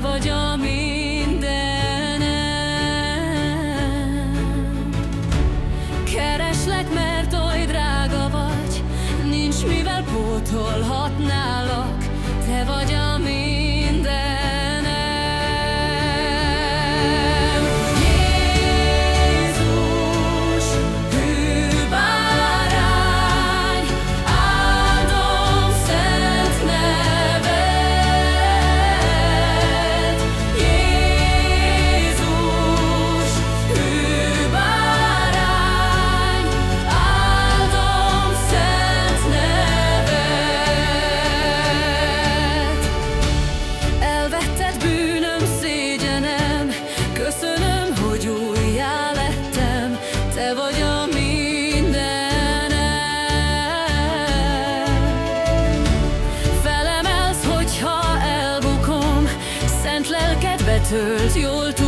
vagy a mindenem. Kereslek, mert oly drága vagy, nincs mivel pótolhatnál. tölt, jól tud.